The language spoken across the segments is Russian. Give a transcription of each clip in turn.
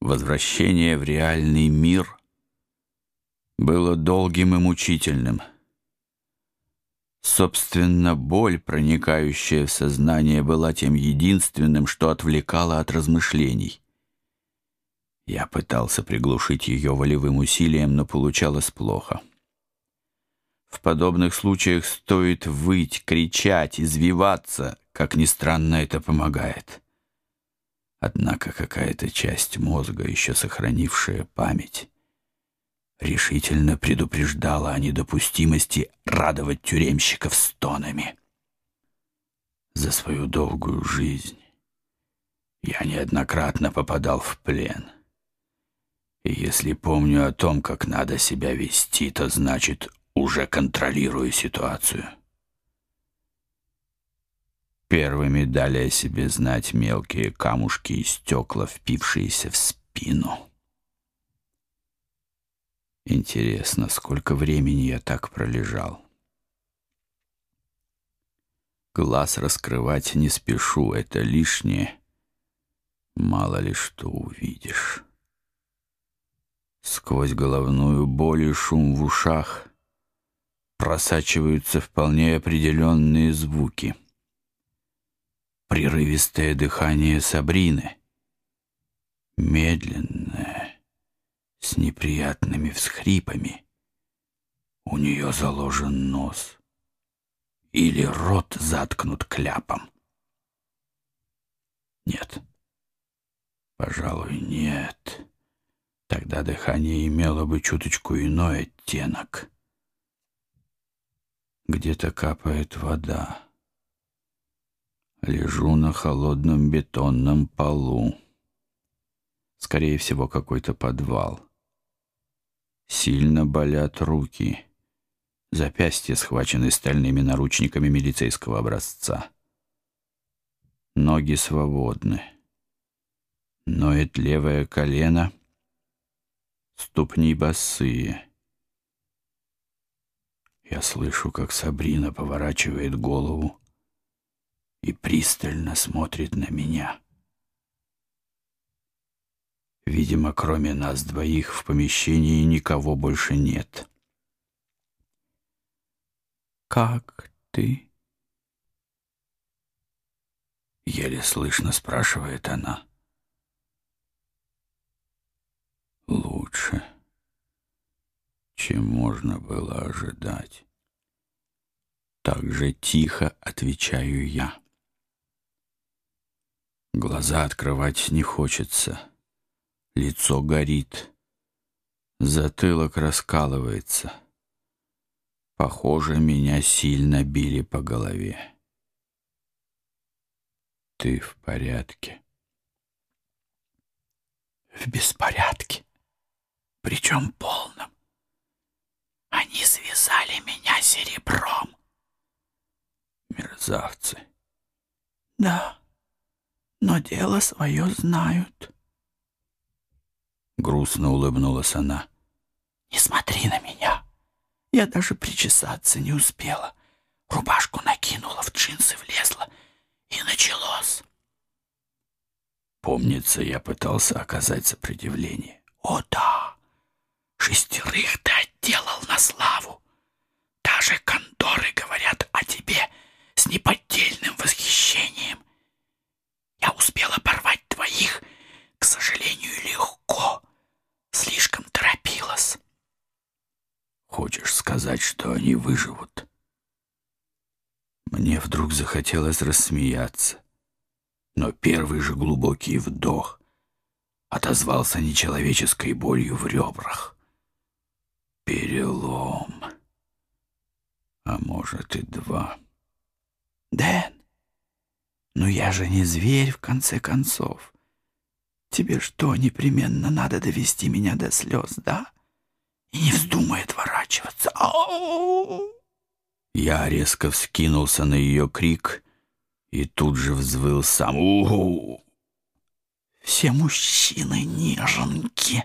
Возвращение в реальный мир было долгим и мучительным. Собственно, боль, проникающая в сознание, была тем единственным, что отвлекало от размышлений. Я пытался приглушить ее волевым усилием, но получалось плохо. В подобных случаях стоит выть, кричать, извиваться, как ни странно это помогает. Однако какая-то часть мозга, еще сохранившая память, решительно предупреждала о недопустимости радовать тюремщиков стонами. За свою долгую жизнь я неоднократно попадал в плен. И если помню о том, как надо себя вести, то значит, уже контролирую ситуацию. Первыми дали о себе знать мелкие камушки и стекла, впившиеся в спину. Интересно, сколько времени я так пролежал. Глаз раскрывать не спешу, это лишнее. Мало ли что увидишь. Сквозь головную боль и шум в ушах просачиваются вполне определенные звуки — прерывистое дыхание Сабрины, медленное, с неприятными всхрипами. У нее заложен нос или рот заткнут кляпом. Нет, пожалуй, нет. Тогда дыхание имело бы чуточку иной оттенок. Где-то капает вода. Лежу на холодном бетонном полу. Скорее всего, какой-то подвал. Сильно болят руки. Запястья схвачены стальными наручниками милицейского образца. Ноги свободны. Ноет левое колено. Ступни босые. Я слышу, как Сабрина поворачивает голову пристально смотрит на меня. Видимо, кроме нас двоих в помещении никого больше нет. «Как ты?» Еле слышно спрашивает она. «Лучше, чем можно было ожидать». Так же тихо отвечаю я. Глаза открывать не хочется. Лицо горит. Затылок раскалывается. Похоже, меня сильно били по голове. Ты в порядке? В беспорядке. Причем полном. Они связали меня серебром. Мерзавцы. Да но дело свое знают. Грустно улыбнулась она. «Не смотри на меня. Я даже причесаться не успела. Рубашку накинула, в джинсы влезла, и началось». Помнится, я пытался оказать сопротивление. «О да! Шестерых ты отделал на славу. Даже конторы говорят о тебе с неподдельным восхищением. Я успела порвать твоих, к сожалению, легко. Слишком торопилась. Хочешь сказать, что они выживут? Мне вдруг захотелось рассмеяться, но первый же глубокий вдох отозвался нечеловеческой болью в ребрах. Перелом. А может и два. Дэн, «Ну я же не зверь, в конце концов. Тебе что, непременно надо довести меня до слез, да? И не вздумай отворачиваться. Ау!» Я резко вскинулся на ее крик и тут же взвыл сам. «Угу!» «Все мужчины неженки!»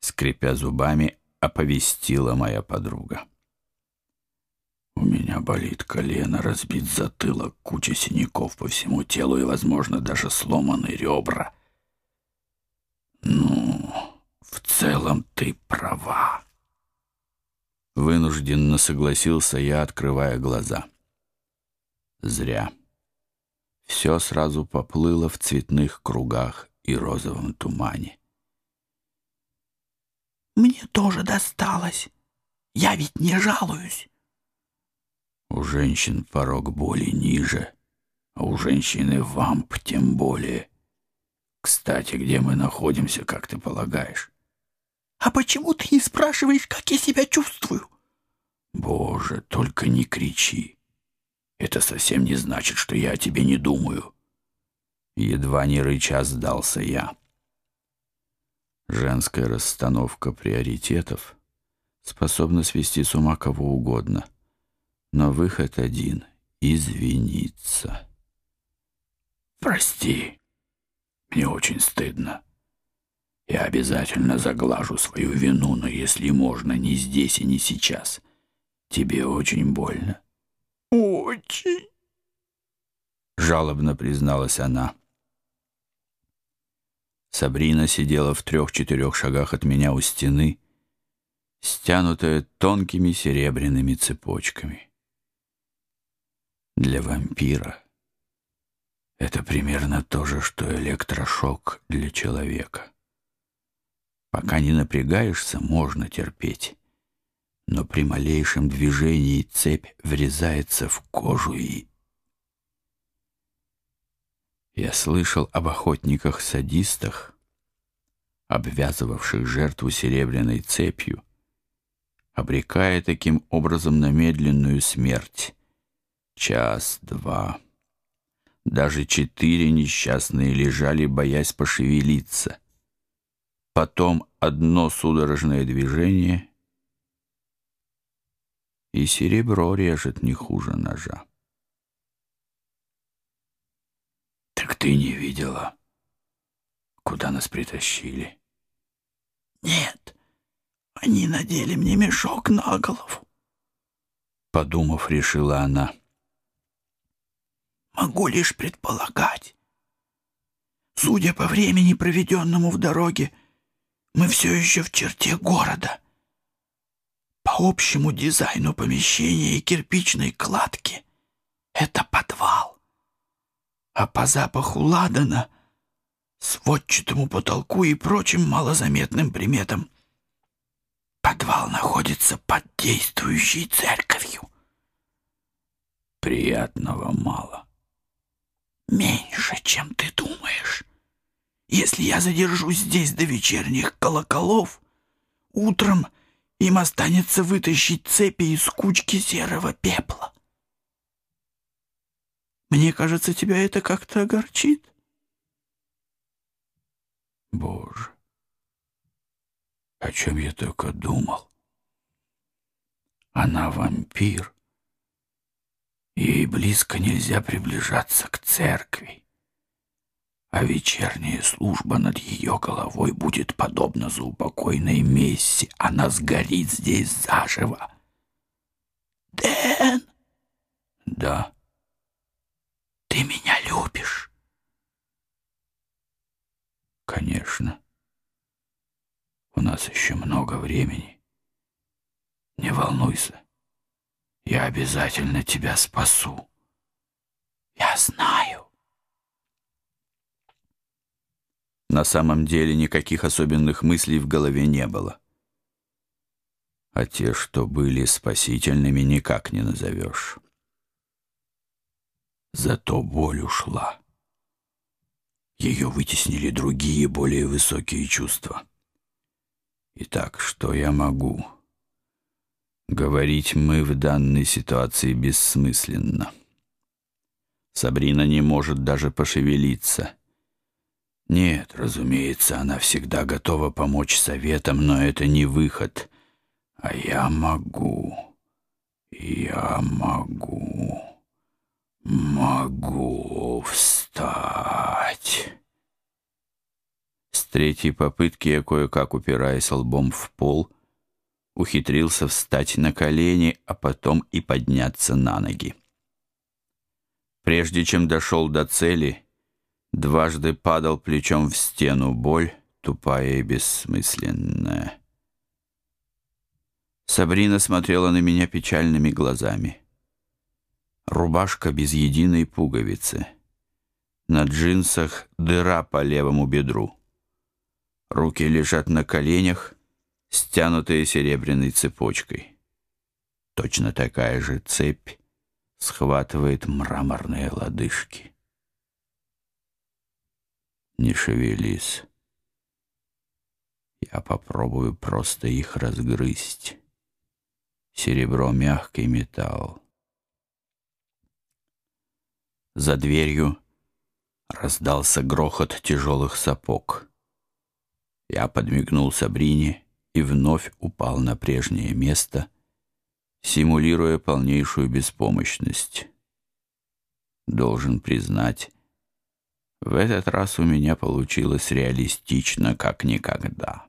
Скрипя зубами, оповестила моя подруга. У меня болит колено, разбит затылок, куча синяков по всему телу и, возможно, даже сломаны ребра. Целом ты права. Вынужденно согласился я, открывая глаза. Зря. Все сразу поплыло в цветных кругах и розовом тумане. «Мне тоже досталось. Я ведь не жалуюсь». У женщин порог боли ниже, а у женщины вамп тем более. Кстати, где мы находимся, как ты полагаешь? А почему ты не спрашиваешь, как я себя чувствую? Боже, только не кричи. Это совсем не значит, что я о тебе не думаю. Едва не рыча сдался я. Женская расстановка приоритетов способна свести с ума кого угодно. Но выход один — извиниться. Прости, мне очень стыдно. Я обязательно заглажу свою вину, но если можно, не здесь и не сейчас. Тебе очень больно. Очень. Жалобно призналась она. Сабрина сидела в трех-четырех шагах от меня у стены, стянутая тонкими серебряными цепочками. Для вампира это примерно то же, что электрошок для человека. Пока не напрягаешься, можно терпеть. Но при малейшем движении цепь врезается в кожу и... Я слышал об охотниках-садистах, обвязывавших жертву серебряной цепью, обрекая таким образом на медленную смерть. Час, два, даже четыре несчастные лежали, боясь пошевелиться — Потом одно судорожное движение, и серебро режет не хуже ножа. «Так ты не видела, куда нас притащили?» «Нет, они надели мне мешок на голову», — подумав, решила она. «Могу лишь предполагать. Судя по времени, проведенному в дороге, — мы все еще в черте города. По общему дизайну помещения и кирпичной кладки это подвал. А по запаху ладана, сводчатому потолку и прочим малозаметным приметам подвал находится под действующей церковью. Приятного мало. Меньше, чем ты думаешь. Если я задержусь здесь до вечерних колоколов, утром им останется вытащить цепи из кучки серого пепла. Мне кажется, тебя это как-то огорчит. Боже, о чем я только думал. Она вампир. Ей близко нельзя приближаться к церкви а вечерняя служба над ее головой будет подобна заупокойной мессе. Она сгорит здесь заживо. Дэн! Да. Ты меня любишь? Конечно. У нас еще много времени. Не волнуйся. Я обязательно тебя спасу. Я знаю. На самом деле никаких особенных мыслей в голове не было. А те, что были спасительными, никак не назовешь. Зато боль ушла. Ее вытеснили другие, более высокие чувства. Итак, что я могу? Говорить мы в данной ситуации бессмысленно. Сабрина не может даже пошевелиться — нет, разумеется, она всегда готова помочь советам, но это не выход. А я могу. Я могу. Могу встать. С третьей попытки я кое-как, упираясь лбом в пол, ухитрился встать на колени, а потом и подняться на ноги. Прежде чем дошел до цели, Дважды падал плечом в стену боль, тупая и бессмысленная. Сабрина смотрела на меня печальными глазами. Рубашка без единой пуговицы. На джинсах дыра по левому бедру. Руки лежат на коленях, стянутые серебряной цепочкой. Точно такая же цепь схватывает мраморные лодыжки. Не шевелись. Я попробую просто их разгрызть. Серебро — мягкий металл. За дверью раздался грохот тяжелых сапог. Я подмигнул Сабрине и вновь упал на прежнее место, симулируя полнейшую беспомощность. Должен признать, в этот раз у меня получилось реалистично, как никогда.